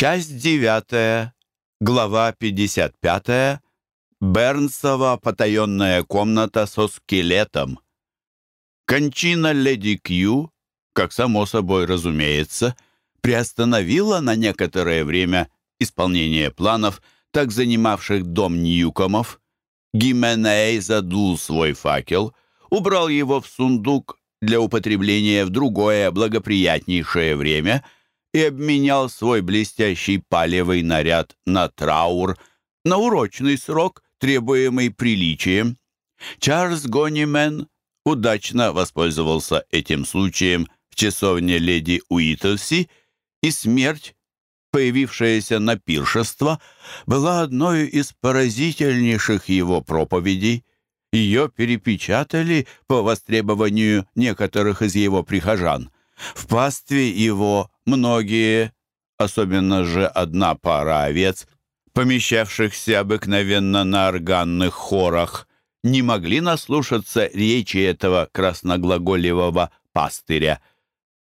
Часть девятая, глава 55. Бернсова потаенная комната со скелетом. Кончина леди Кью, как само собой разумеется, приостановила на некоторое время исполнение планов, так занимавших дом Ньюкомов. Гименей задул свой факел, убрал его в сундук для употребления в другое благоприятнейшее время — и обменял свой блестящий палевый наряд на траур, на урочный срок, требуемый приличием. Чарльз Гонимен удачно воспользовался этим случаем в часовне леди Уитлси, и смерть, появившаяся на пиршество, была одной из поразительнейших его проповедей. Ее перепечатали по востребованию некоторых из его прихожан. В пастве его Многие, особенно же одна пара овец, помещавшихся обыкновенно на органных хорах, не могли наслушаться речи этого красноглаголевого пастыря.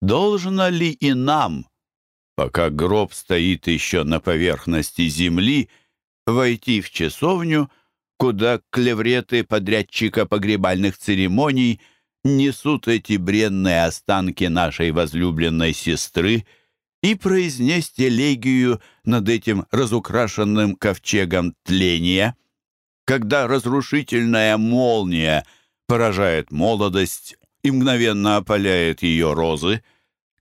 Должно ли и нам, пока гроб стоит еще на поверхности земли, войти в часовню, куда клевреты подрядчика погребальных церемоний – несут эти бренные останки нашей возлюбленной сестры и произнести элегию над этим разукрашенным ковчегом тления, когда разрушительная молния поражает молодость и мгновенно опаляет ее розы,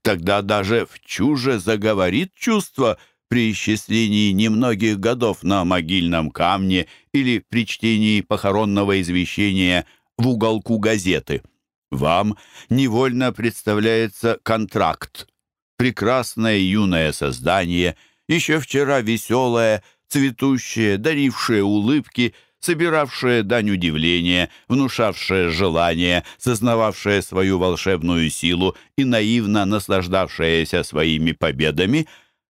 тогда даже в чуже заговорит чувство при исчислении немногих годов на могильном камне или при чтении похоронного извещения в уголку газеты — вам невольно представляется контракт. Прекрасное юное создание, еще вчера веселое, цветущее, дарившее улыбки, собиравшее дань удивления, внушавшее желание, сознававшее свою волшебную силу и наивно наслаждавшееся своими победами —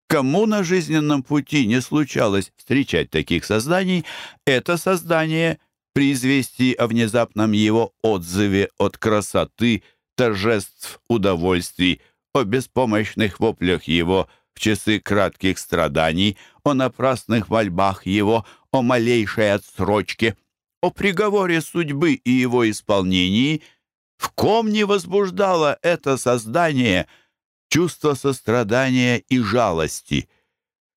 Кому на жизненном пути не случалось встречать таких созданий, это создание при известии о внезапном его отзыве от красоты, торжеств, удовольствий, о беспомощных воплях его в часы кратких страданий, о напрасных мольбах его, о малейшей отсрочке, о приговоре судьбы и его исполнении, в ком не возбуждало это создание чувство сострадания и жалости.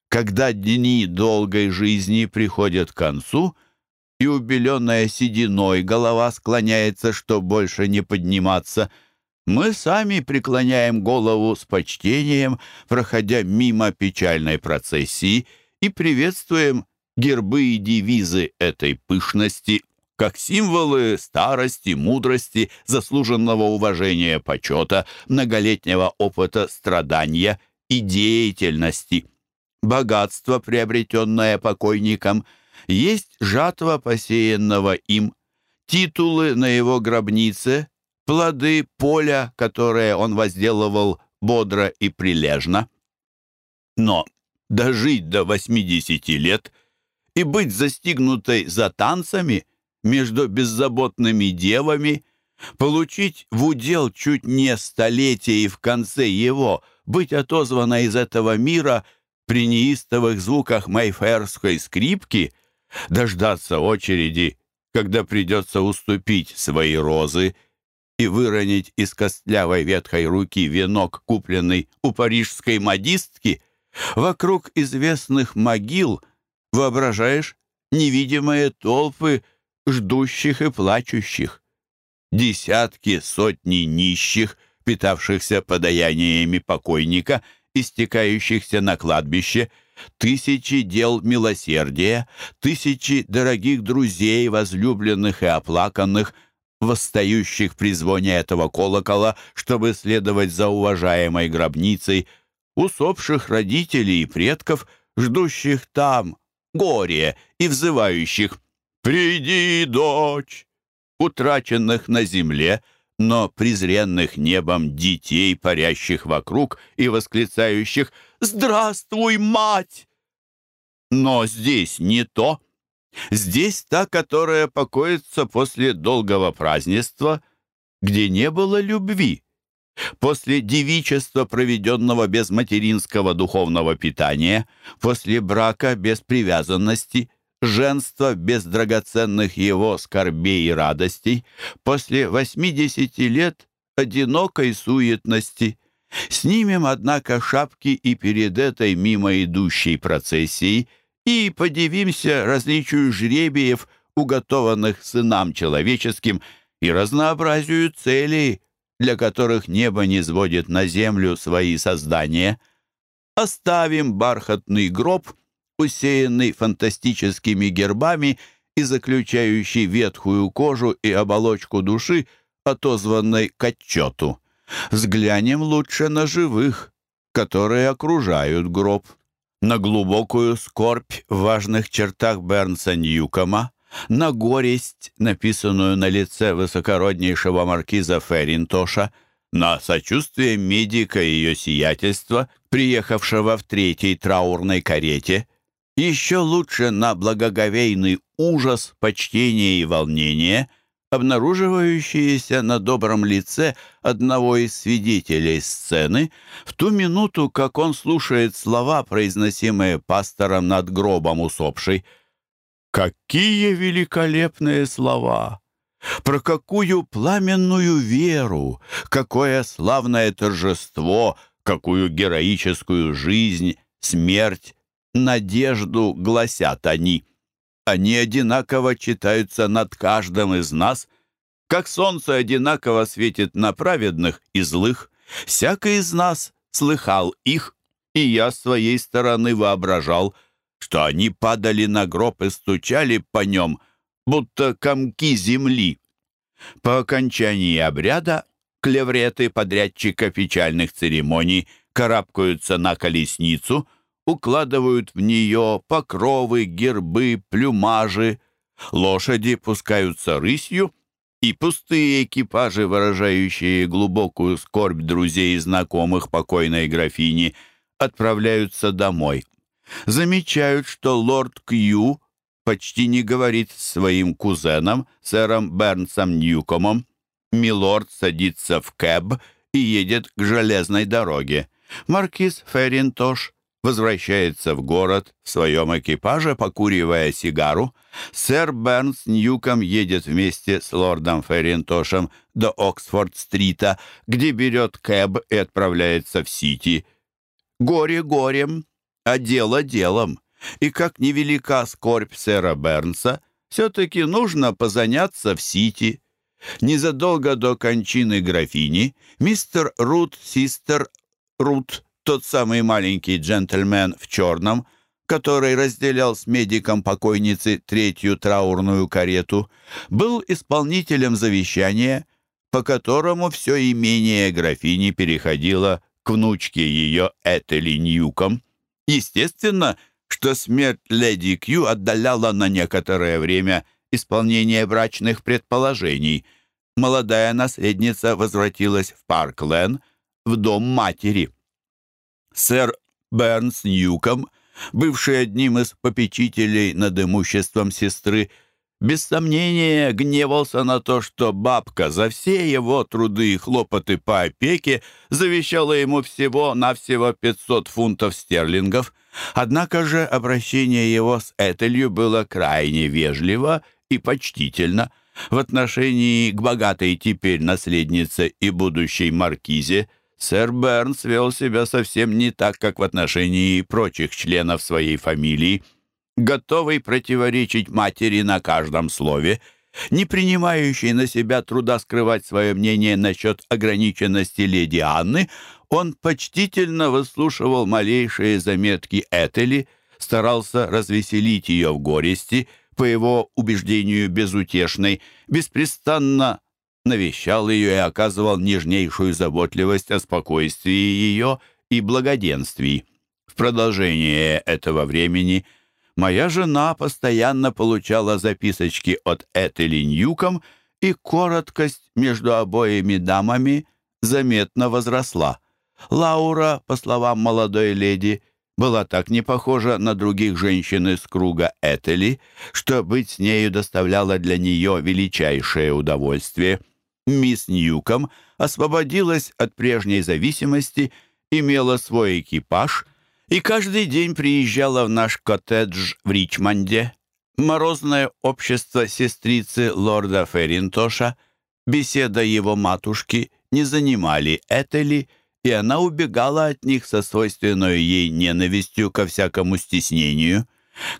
Когда дни долгой жизни приходят к концу — и убеленная сединой голова склоняется, что больше не подниматься. Мы сами преклоняем голову с почтением, проходя мимо печальной процессии, и приветствуем гербы и девизы этой пышности, как символы старости, мудрости, заслуженного уважения почета, многолетнего опыта страдания и деятельности. Богатство, приобретенное покойником – есть жатва посеянного им, титулы на его гробнице, плоды поля, которые он возделывал бодро и прилежно. Но дожить до 80 лет и быть застигнутой за танцами между беззаботными девами, получить в удел чуть не столетие и в конце его быть отозванной из этого мира при неистовых звуках майферской скрипки — дождаться очереди, когда придется уступить свои розы и выронить из костлявой ветхой руки венок, купленный у парижской модистки, вокруг известных могил, воображаешь, невидимые толпы ждущих и плачущих. Десятки, сотни нищих, питавшихся подаяниями покойника, истекающихся на кладбище — тысячи дел милосердия, тысячи дорогих друзей, возлюбленных и оплаканных, восстающих при звоне этого колокола, чтобы следовать за уважаемой гробницей, усопших родителей и предков, ждущих там горе и взывающих «Приди, дочь!» утраченных на земле, но презренных небом детей, парящих вокруг и восклицающих «Здравствуй, мать!» Но здесь не то. Здесь та, которая покоится после долгого празднества, где не было любви, После девичества, проведенного без материнского духовного питания, после брака без привязанности, женства без драгоценных его скорбей и радостей, после 80 лет одинокой суетности. Снимем, однако, шапки и перед этой мимо идущей процессией и подивимся различию жребиев, уготованных сынам человеческим, и разнообразию целей, для которых небо не сводит на землю свои создания. Оставим бархатный гроб, усеянный фантастическими гербами и заключающий ветхую кожу и оболочку души, отозванной к отчету. Взглянем лучше на живых, которые окружают гроб. На глубокую скорбь в важных чертах Бернса Ньюкома, на горесть, написанную на лице высокороднейшего маркиза Ферринтоша, на сочувствие медика и ее сиятельства, приехавшего в третьей траурной карете, еще лучше на благоговейный ужас, почтение и волнение, обнаруживающиеся на добром лице одного из свидетелей сцены в ту минуту, как он слушает слова, произносимые пастором над гробом усопшей – Какие великолепные слова! Про какую пламенную веру, какое славное торжество, какую героическую жизнь, смерть, надежду гласят они. Они одинаково читаются над каждым из нас, как солнце одинаково светит на праведных и злых. Всякий из нас слыхал их, и я с своей стороны воображал — что они падали на гроб и стучали по нем, будто комки земли. По окончании обряда клевреты подрядчика печальных церемоний карабкаются на колесницу, укладывают в нее покровы, гербы, плюмажи. Лошади пускаются рысью, и пустые экипажи, выражающие глубокую скорбь друзей и знакомых покойной графини, отправляются домой замечают, что лорд Кью почти не говорит своим кузеном, сэром Бернсом Ньюкомом. Милорд садится в кэб и едет к железной дороге. Маркиз Ферринтош возвращается в город в своем экипаже, покуривая сигару. Сэр Бернс Ньюком едет вместе с лордом Ферринтошем до Оксфорд-стрита, где берет кэб и отправляется в Сити. Горе горем, а дело делом. И как невелика скорбь сэра Бернса, все-таки нужно позаняться в Сити. Незадолго до кончины графини мистер Рут, систер Рут, тот самый маленький джентльмен в черном, который разделял с медиком покойницы третью траурную карету, был исполнителем завещания, по которому все имение графини переходило к внучке ее Этели Ньюком. Естественно, что смерть леди Кью отдаляла на некоторое время исполнение брачных предположений. Молодая наследница возвратилась в Парк-Лен, в дом матери. Сэр Бернс Ньюком, бывший одним из попечителей над имуществом сестры, без сомнения гневался на то, что бабка за все его труды и хлопоты по опеке завещала ему всего-навсего 500 фунтов стерлингов. Однако же обращение его с Этелью было крайне вежливо и почтительно. В отношении к богатой теперь наследнице и будущей маркизе сэр Бернс вел себя совсем не так, как в отношении прочих членов своей фамилии готовый противоречить матери на каждом слове, не принимающий на себя труда скрывать свое мнение насчет ограниченности леди Анны, он почтительно выслушивал малейшие заметки Этели, старался развеселить ее в горести, по его убеждению безутешной, беспрестанно навещал ее и оказывал нежнейшую заботливость о спокойствии ее и благоденствии. В продолжение этого времени – моя жена постоянно получала записочки от Этели Ньюком, и короткость между обоими дамами заметно возросла. Лаура, по словам молодой леди, была так не похожа на других женщин из круга Этели, что быть с нею доставляло для нее величайшее удовольствие. Мисс Ньюком освободилась от прежней зависимости, имела свой экипаж и каждый день приезжала в наш коттедж в Ричмонде. Морозное общество сестрицы лорда Ферринтоша, беседа его матушки не занимали Этели, и она убегала от них со свойственной ей ненавистью ко всякому стеснению.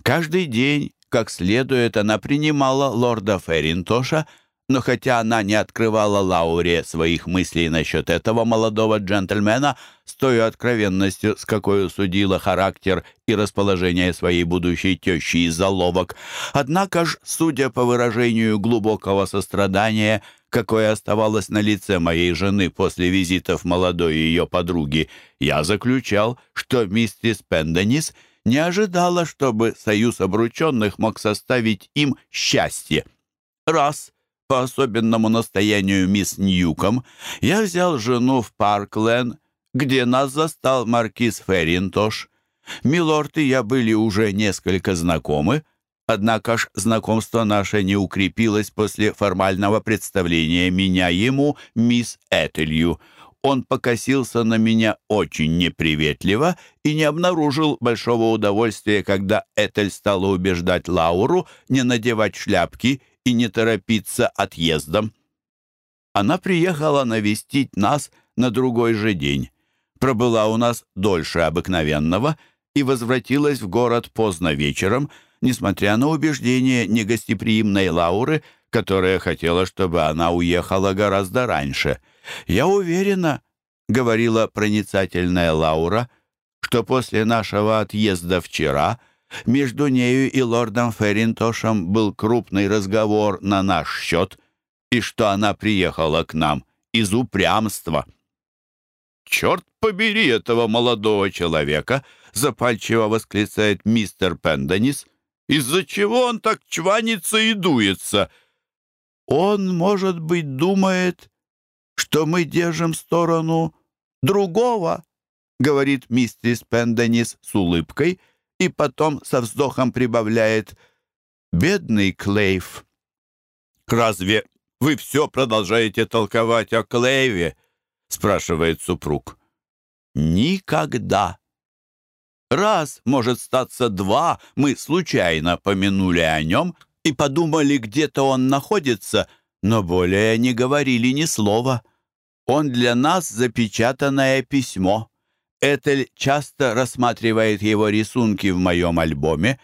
Каждый день, как следует, она принимала лорда Ферринтоша, но хотя она не открывала Лауре своих мыслей насчет этого молодого джентльмена с той откровенностью, с какой судила характер и расположение своей будущей тещи из заловок, однако ж, судя по выражению глубокого сострадания, какое оставалось на лице моей жены после визитов молодой ее подруги, я заключал, что миссис Пенденис не ожидала, чтобы союз обрученных мог составить им счастье. Раз, по особенному настоянию мисс Ньюком, я взял жену в Парклен, где нас застал маркиз Ферринтош. Милорд и я были уже несколько знакомы, Однако ж знакомство наше не укрепилось после формального представления меня ему, мисс Этелью. Он покосился на меня очень неприветливо и не обнаружил большого удовольствия, когда Этель стала убеждать Лауру не надевать шляпки и не торопиться отъездом. Она приехала навестить нас на другой же день. Пробыла у нас дольше обыкновенного и возвратилась в город поздно вечером, несмотря на убеждение негостеприимной Лауры, которая хотела, чтобы она уехала гораздо раньше. «Я уверена», — говорила проницательная Лаура, «что после нашего отъезда вчера между нею и лордом Ферринтошем был крупный разговор на наш счет, и что она приехала к нам из упрямства». «Черт побери этого молодого человека!» — запальчиво восклицает мистер Пенденис. Из-за чего он так чванится и дуется? Он, может быть, думает, что мы держим сторону другого, говорит миссис Пенденис с улыбкой и потом со вздохом прибавляет «Бедный Клейв». «Разве вы все продолжаете толковать о Клейве?» спрашивает супруг. «Никогда», Раз, может статься два, мы случайно помянули о нем и подумали, где-то он находится, но более не говорили ни слова. Он для нас запечатанное письмо. Этель часто рассматривает его рисунки в моем альбоме.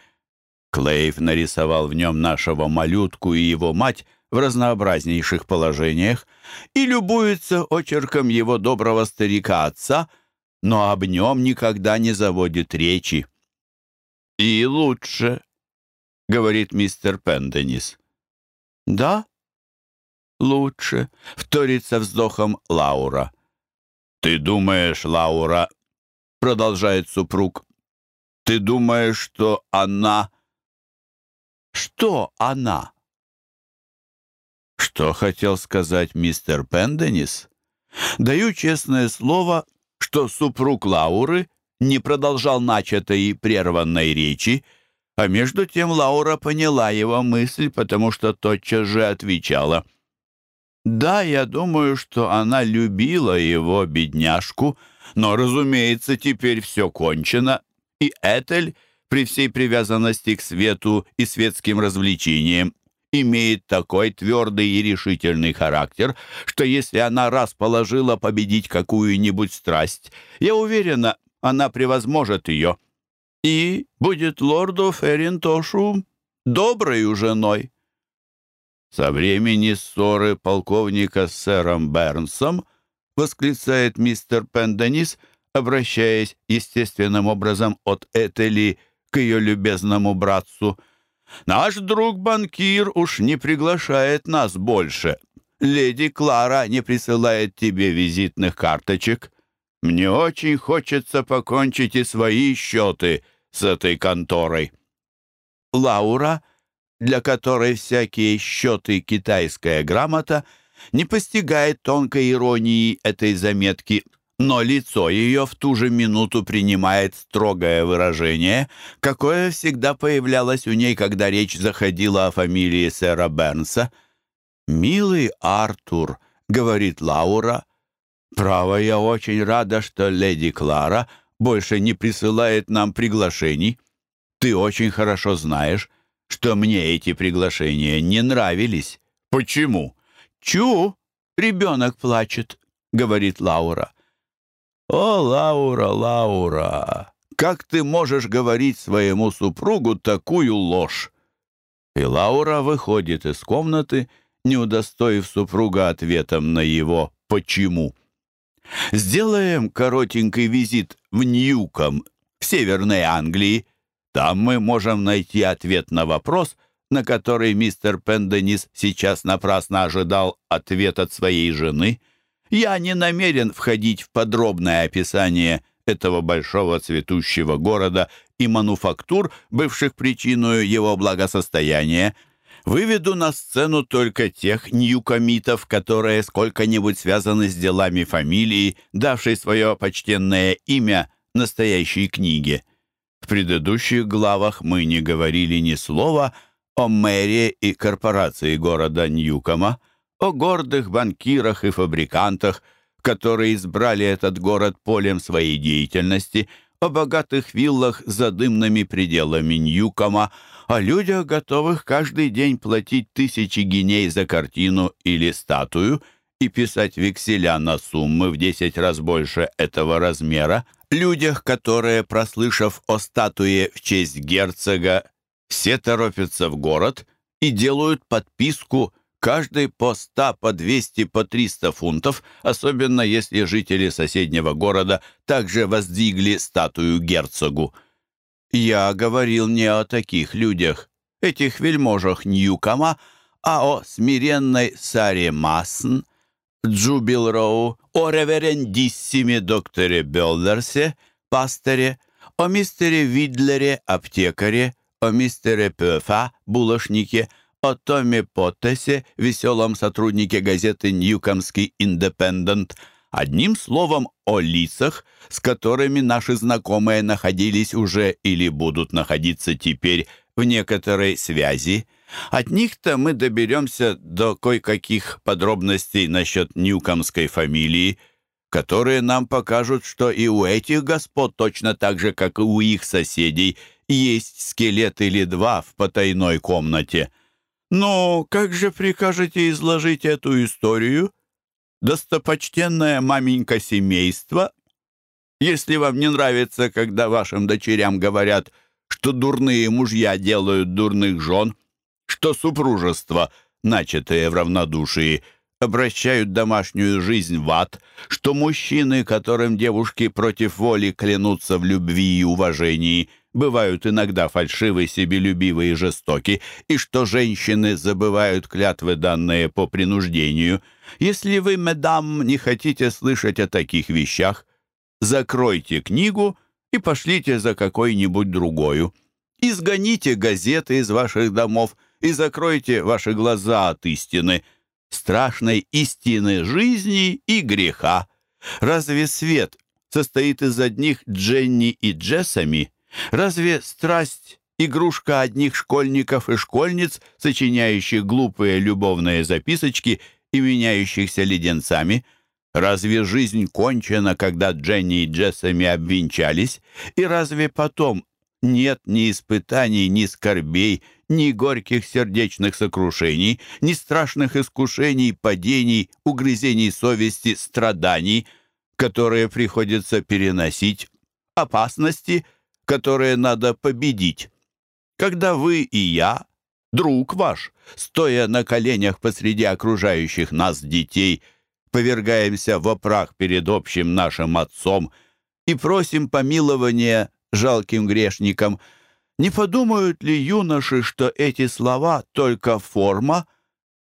Клейв нарисовал в нем нашего малютку и его мать в разнообразнейших положениях и любуется очерком его доброго старика-отца — но об нем никогда не заводит речи. «И лучше», — говорит мистер Пенденис. «Да, лучше», — вторится вздохом Лаура. «Ты думаешь, Лаура», — продолжает супруг, «ты думаешь, что она...» «Что она?» Что хотел сказать мистер Пенденис? Даю честное слово, что супруг Лауры не продолжал начатой и прерванной речи, а между тем Лаура поняла его мысль, потому что тотчас же отвечала. «Да, я думаю, что она любила его, бедняжку, но, разумеется, теперь все кончено, и Этель, при всей привязанности к свету и светским развлечениям, имеет такой твердый и решительный характер, что если она раз положила победить какую-нибудь страсть, я уверена, она превозможет ее и будет лорду Ферринтошу доброй женой. Со времени ссоры полковника с сэром Бернсом восклицает мистер Пенденис, обращаясь естественным образом от Этели к ее любезному братцу — Наш друг-банкир уж не приглашает нас больше. Леди Клара не присылает тебе визитных карточек. Мне очень хочется покончить и свои счеты с этой конторой. Лаура, для которой всякие счеты китайская грамота, не постигает тонкой иронии этой заметки – но лицо ее в ту же минуту принимает строгое выражение, какое всегда появлялось у ней, когда речь заходила о фамилии сэра Бернса. «Милый Артур», — говорит Лаура. «Право, я очень рада, что леди Клара больше не присылает нам приглашений. Ты очень хорошо знаешь, что мне эти приглашения не нравились. Почему?» «Чу, ребенок плачет», — говорит Лаура. «О, Лаура, Лаура, как ты можешь говорить своему супругу такую ложь?» И Лаура выходит из комнаты, не удостоив супруга ответом на его «почему?». Сделаем коротенький визит в Ньюком, в Северной Англии. Там мы можем найти ответ на вопрос, на который мистер Пенденис сейчас напрасно ожидал ответ от своей жены. Я не намерен входить в подробное описание этого большого цветущего города и мануфактур, бывших причиной его благосостояния, выведу на сцену только тех ньюкомитов, которые сколько-нибудь связаны с делами фамилии, давшей свое почтенное имя настоящей книге. В предыдущих главах мы не говорили ни слова о мэрии и корпорации города Ньюкома, о гордых банкирах и фабрикантах, которые избрали этот город полем своей деятельности, о богатых виллах за дымными пределами Ньюкома, о людях, готовых каждый день платить тысячи геней за картину или статую и писать векселя на суммы в десять раз больше этого размера, людях, которые, прослышав о статуе в честь герцога, все торопятся в город и делают подписку каждый по 100, по 200, по 300 фунтов, особенно если жители соседнего города также воздвигли статую герцогу. Я говорил не о таких людях, этих вельможах Ньюкома, а о смиренной Саре Масн, Джубилроу, о реверендиссиме докторе Белдерсе, пасторе, о мистере Видлере, аптекаре, о мистере Пёфа, булочнике, о Томе Поттесе, веселом сотруднике газеты «Ньюкомский Индепендент», одним словом, о лицах, с которыми наши знакомые находились уже или будут находиться теперь в некоторой связи. От них-то мы доберемся до кое-каких подробностей насчет ньюкомской фамилии, которые нам покажут, что и у этих господ точно так же, как и у их соседей, есть скелет или два в потайной комнате. Но как же прикажете изложить эту историю? Достопочтенная маменька семейства? Если вам не нравится, когда вашим дочерям говорят, что дурные мужья делают дурных жен, что супружество, начатое в равнодушии, обращают домашнюю жизнь в ад, что мужчины, которым девушки против воли клянутся в любви и уважении, бывают иногда фальшивы, себелюбивы и жестоки, и что женщины забывают клятвы, данные по принуждению. Если вы, медам, не хотите слышать о таких вещах, закройте книгу и пошлите за какой-нибудь другою. Изгоните газеты из ваших домов и закройте ваши глаза от истины, страшной истины жизни и греха. Разве свет состоит из одних Дженни и Джессами? Разве страсть — игрушка одних школьников и школьниц, сочиняющих глупые любовные записочки и меняющихся леденцами? Разве жизнь кончена, когда Дженни и Джессами обвенчались? И разве потом нет ни испытаний, ни скорбей, ни горьких сердечных сокрушений, ни страшных искушений, падений, угрызений совести, страданий, которые приходится переносить, опасности — которые надо победить. Когда вы и я, друг ваш, стоя на коленях посреди окружающих нас детей, повергаемся в опрах перед общим нашим Отцом и просим помилования жалким грешникам, не подумают ли юноши, что эти слова только форма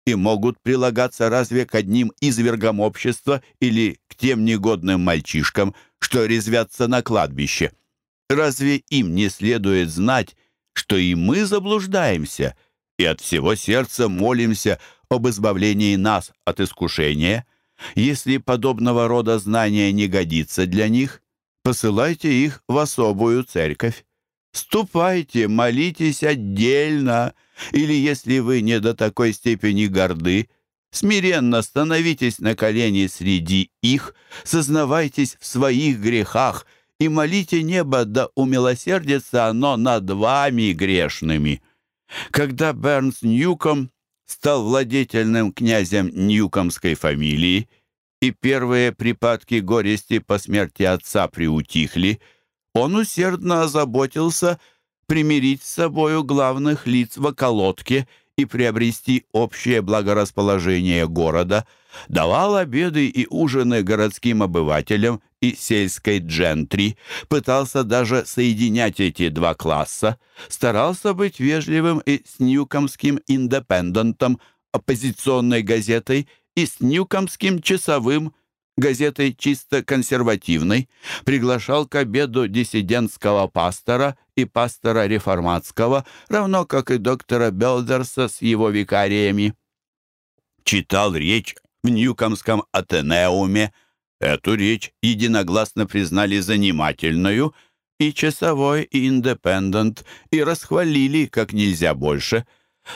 и могут прилагаться разве к одним извергам общества или к тем негодным мальчишкам, что резвятся на кладбище? Разве им не следует знать, что и мы заблуждаемся и от всего сердца молимся об избавлении нас от искушения? Если подобного рода знания не годится для них, посылайте их в особую церковь. Ступайте, молитесь отдельно, или, если вы не до такой степени горды, Смиренно становитесь на колени среди их, сознавайтесь в своих грехах и молите небо, да умилосердится оно над вами грешными». Когда Бернс Ньюком стал владетельным князем Ньюкомской фамилии, и первые припадки горести по смерти отца приутихли, он усердно озаботился примирить с собою главных лиц в околотке и приобрести общее благорасположение города, давал обеды и ужины городским обывателям и сельской джентри, пытался даже соединять эти два класса, старался быть вежливым и с Ньюкомским «Индепендентом», оппозиционной газетой, и с Ньюкомским «Часовым», газетой чисто консервативной, приглашал к обеду диссидентского пастора и пастора реформатского, равно как и доктора Белдерса с его викариями. Читал речь в Ньюкомском Атенеуме. Эту речь единогласно признали занимательную и часовой, и индепендент, и расхвалили как нельзя больше.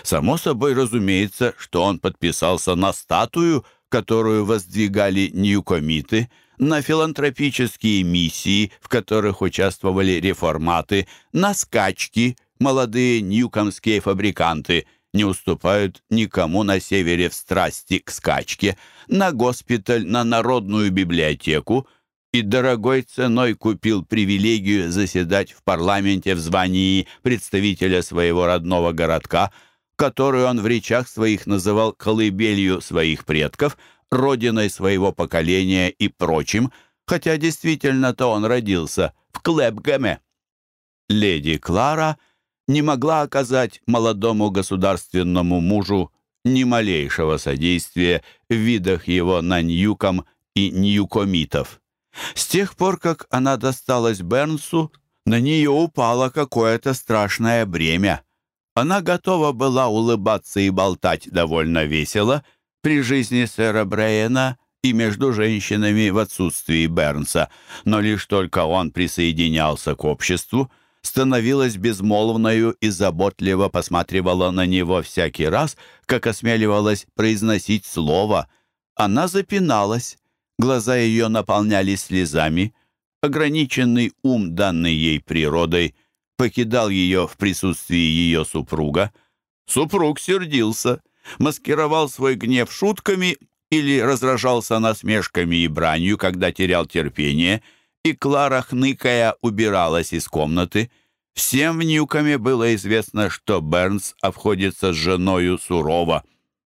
Само собой разумеется, что он подписался на статую, которую воздвигали ньюкомиты, на филантропические миссии, в которых участвовали реформаты, на скачки, молодые ньюкомские фабриканты не уступают никому на севере в страсти к скачке, на госпиталь, на народную библиотеку, и дорогой ценой купил привилегию заседать в парламенте в звании представителя своего родного городка – которую он в речах своих называл колыбелью своих предков, родиной своего поколения и прочим, хотя действительно-то он родился в Клэпгэме. Леди Клара не могла оказать молодому государственному мужу ни малейшего содействия в видах его на Ньюком и Ньюкомитов. С тех пор, как она досталась Бернсу, на нее упало какое-то страшное бремя — она готова была улыбаться и болтать довольно весело при жизни сэра Брейена и между женщинами в отсутствии Бернса, но лишь только он присоединялся к обществу, становилась безмолвною и заботливо посматривала на него всякий раз, как осмеливалась произносить слово. Она запиналась, глаза ее наполнялись слезами, ограниченный ум, данный ей природой, покидал ее в присутствии ее супруга. Супруг сердился, маскировал свой гнев шутками или разражался насмешками и бранью, когда терял терпение, и Клара, хныкая, убиралась из комнаты. Всем в Ньюкаме было известно, что Бернс обходится с женою сурово.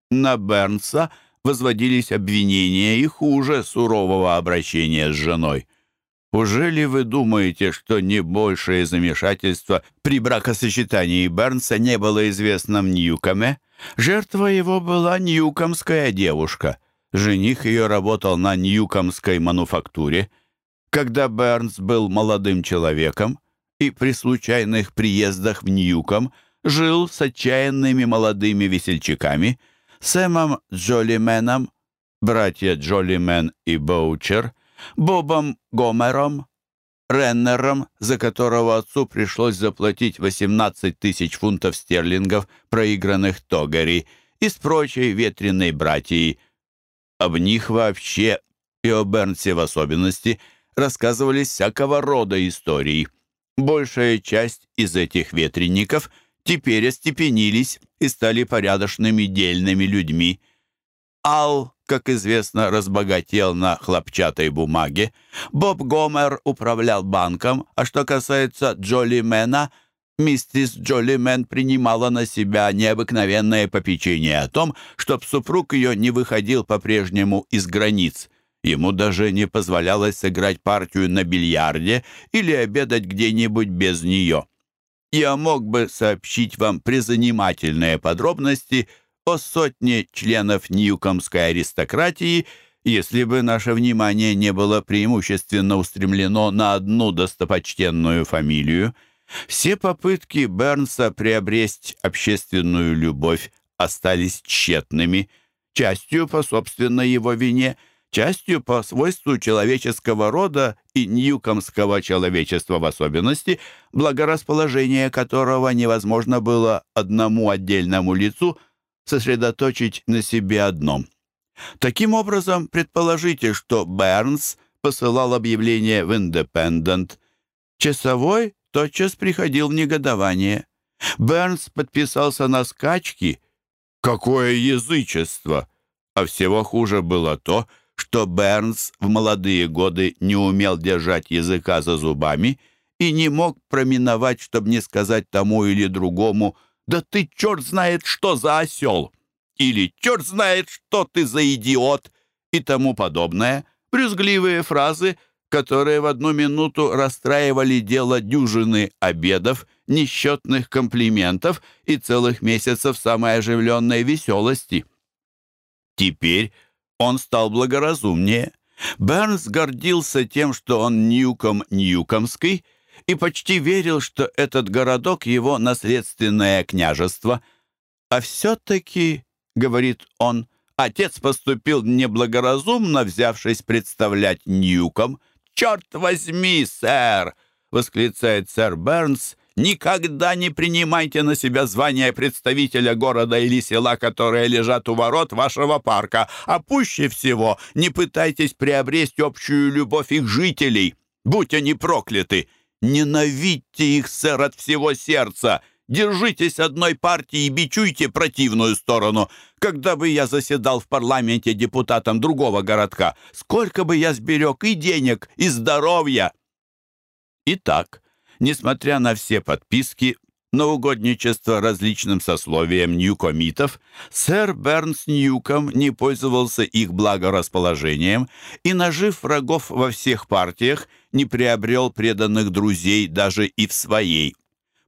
На Бернса возводились обвинения и хуже сурового обращения с женой. Уже ли вы думаете, что не большее замешательство при бракосочетании Бернса не было известно Ньюкоме? Жертва его была ньюкомская девушка. Жених ее работал на ньюкомской мануфактуре. Когда Бернс был молодым человеком и при случайных приездах в Ньюком жил с отчаянными молодыми весельчаками, Сэмом Джолименом, братья Джолимен и Боучер — Бобом Гомером, Реннером, за которого отцу пришлось заплатить 18 тысяч фунтов стерлингов, проигранных Тогари, и с прочей ветреной братьей. Об них вообще, и о Бернсе в особенности, рассказывались всякого рода истории. Большая часть из этих ветренников теперь остепенились и стали порядочными дельными людьми. Ал как известно, разбогател на хлопчатой бумаге. Боб Гомер управлял банком, а что касается Джоли Мэна, миссис Джоли Мэн принимала на себя необыкновенное попечение о том, чтоб супруг ее не выходил по-прежнему из границ. Ему даже не позволялось сыграть партию на бильярде или обедать где-нибудь без нее. Я мог бы сообщить вам призанимательные подробности – о сотне членов Ньюкомской аристократии, если бы наше внимание не было преимущественно устремлено на одну достопочтенную фамилию. Все попытки Бернса приобрести общественную любовь остались тщетными, частью по собственной его вине, частью по свойству человеческого рода и ньюкомского человечества в особенности, благорасположение которого невозможно было одному отдельному лицу – сосредоточить на себе одном. Таким образом, предположите, что Бернс посылал объявление в «Индепендент». Часовой тотчас приходил в негодование. Бернс подписался на скачки. Какое язычество! А всего хуже было то, что Бернс в молодые годы не умел держать языка за зубами и не мог проминовать, чтобы не сказать тому или другому «Да ты черт знает, что за осел!» или «Черт знает, что ты за идиот!» и тому подобное, брюзгливые фразы, которые в одну минуту расстраивали дело дюжины обедов, несчетных комплиментов и целых месяцев самой оживленной веселости. Теперь он стал благоразумнее. Бернс гордился тем, что он Ньюком Ньюкомский, и почти верил, что этот городок — его наследственное княжество. А все-таки, — говорит он, — отец поступил неблагоразумно, взявшись представлять Ньюком. «Черт возьми, сэр!» — восклицает сэр Бернс, Никогда не принимайте на себя звание представителя города или села, которые лежат у ворот вашего парка, а пуще всего не пытайтесь приобрести общую любовь их жителей. Будь они прокляты! Ненавидьте их, сэр, от всего сердца! Держитесь одной партии и бичуйте противную сторону. Когда бы я заседал в парламенте депутатом другого городка, сколько бы я сберег и денег, и здоровья!» Итак, Несмотря на все подписки, на угодничество различным сословиям ньюкомитов, сэр Бернс Ньюком не пользовался их благорасположением и, нажив врагов во всех партиях, не приобрел преданных друзей даже и в своей.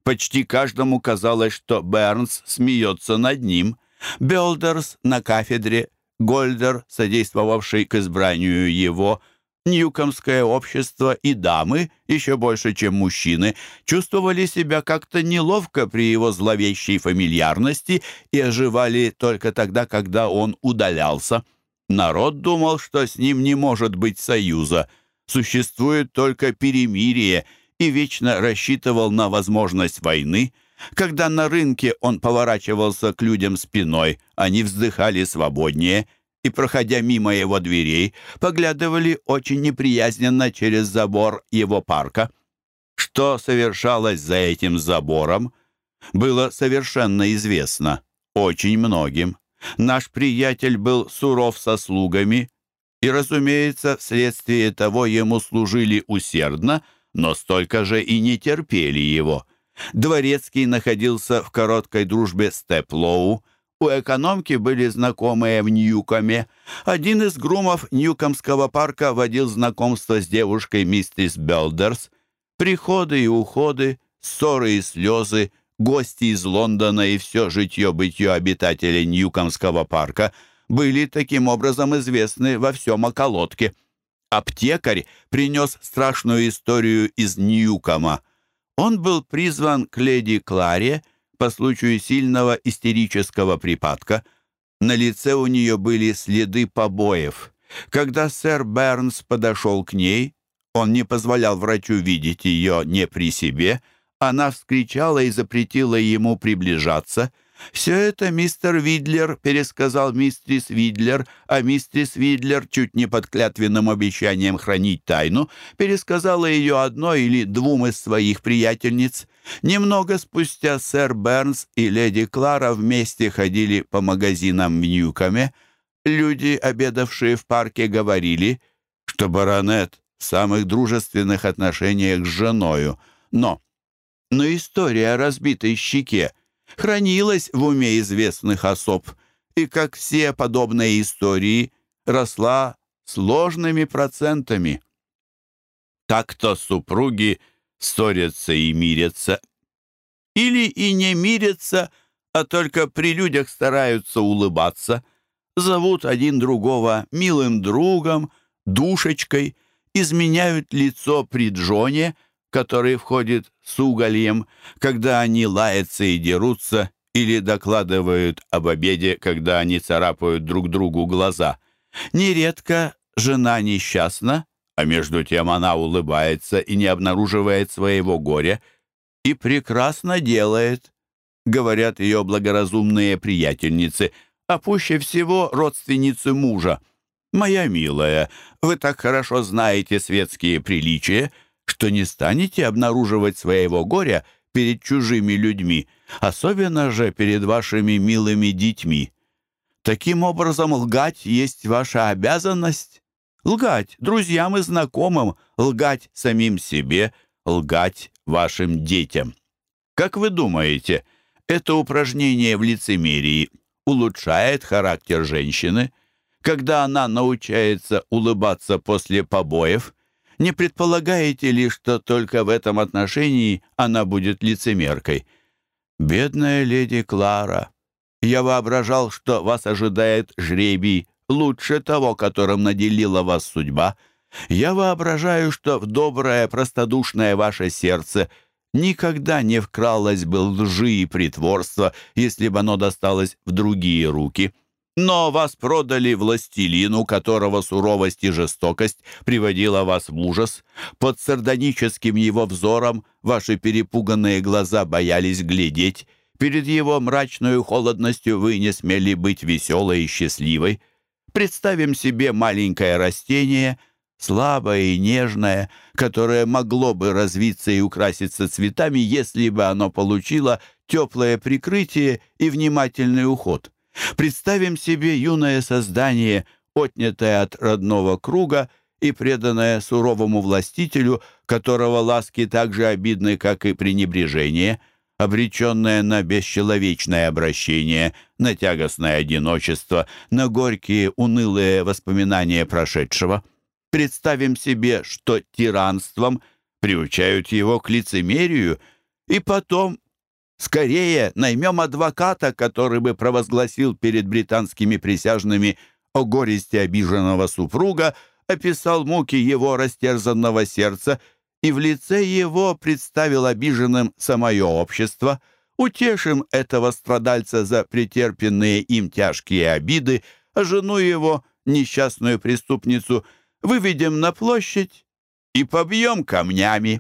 Почти каждому казалось, что Бернс смеется над ним. Белдерс на кафедре, Гольдер, содействовавший к избранию его, Ньюкомское общество и дамы, еще больше, чем мужчины, чувствовали себя как-то неловко при его зловещей фамильярности и оживали только тогда, когда он удалялся. Народ думал, что с ним не может быть союза, существует только перемирие, и вечно рассчитывал на возможность войны. Когда на рынке он поворачивался к людям спиной, они вздыхали свободнее – и, проходя мимо его дверей, поглядывали очень неприязненно через забор его парка. Что совершалось за этим забором, было совершенно известно очень многим. Наш приятель был суров со слугами, и, разумеется, вследствие того ему служили усердно, но столько же и не терпели его. Дворецкий находился в короткой дружбе с Теплоу, у экономки были знакомые в Ньюкоме. Один из грумов Ньюкомского парка водил знакомство с девушкой миссис Белдерс. Приходы и уходы, ссоры и слезы, гости из Лондона и все житье-бытье обитателей Ньюкомского парка были таким образом известны во всем околотке. Аптекарь принес страшную историю из Ньюкома. Он был призван к леди Кларе, по случаю сильного истерического припадка. На лице у нее были следы побоев. Когда сэр Бернс подошел к ней, он не позволял врачу видеть ее не при себе, она вскричала и запретила ему приближаться — все это мистер Видлер пересказал мистрис Видлер, а мистрис Видлер, чуть не под клятвенным обещанием хранить тайну, пересказала ее одной или двум из своих приятельниц. Немного спустя сэр Бернс и леди Клара вместе ходили по магазинам в Ньюкоме. Люди, обедавшие в парке, говорили, что баронет в самых дружественных отношениях с женою. Но, но история о разбитой щеке хранилась в уме известных особ и, как все подобные истории, росла сложными процентами. Так-то супруги ссорятся и мирятся. Или и не мирятся, а только при людях стараются улыбаться, зовут один другого милым другом, душечкой, изменяют лицо при Джоне — который входит с угольем, когда они лаются и дерутся, или докладывают об обеде, когда они царапают друг другу глаза. Нередко жена несчастна, а между тем она улыбается и не обнаруживает своего горя, и прекрасно делает, говорят ее благоразумные приятельницы, а пуще всего родственницы мужа. Моя милая, вы так хорошо знаете светские приличия, что не станете обнаруживать своего горя перед чужими людьми, особенно же перед вашими милыми детьми. Таким образом, лгать есть ваша обязанность. Лгать друзьям и знакомым, лгать самим себе, лгать вашим детям. Как вы думаете, это упражнение в лицемерии улучшает характер женщины, когда она научается улыбаться после побоев? Не предполагаете ли, что только в этом отношении она будет лицемеркой? Бедная леди Клара, я воображал, что вас ожидает жребий лучше того, которым наделила вас судьба. Я воображаю, что в доброе, простодушное ваше сердце никогда не вкралось бы лжи и притворства, если бы оно досталось в другие руки. Но вас продали властелину, которого суровость и жестокость приводила вас в ужас. Под сардоническим его взором ваши перепуганные глаза боялись глядеть. Перед его мрачной холодностью вы не смели быть веселой и счастливой. Представим себе маленькое растение, слабое и нежное, которое могло бы развиться и украситься цветами, если бы оно получило теплое прикрытие и внимательный уход. Представим себе юное создание, отнятое от родного круга и преданное суровому властителю, которого ласки так же обидны, как и пренебрежение, обреченное на бесчеловечное обращение, на тягостное одиночество, на горькие, унылые воспоминания прошедшего. Представим себе, что тиранством приучают его к лицемерию, и потом Скорее наймем адвоката, который бы провозгласил перед британскими присяжными о горести обиженного супруга, описал муки его растерзанного сердца и в лице его представил обиженным самое общество. Утешим этого страдальца за претерпенные им тяжкие обиды, а жену его, несчастную преступницу, выведем на площадь и побьем камнями.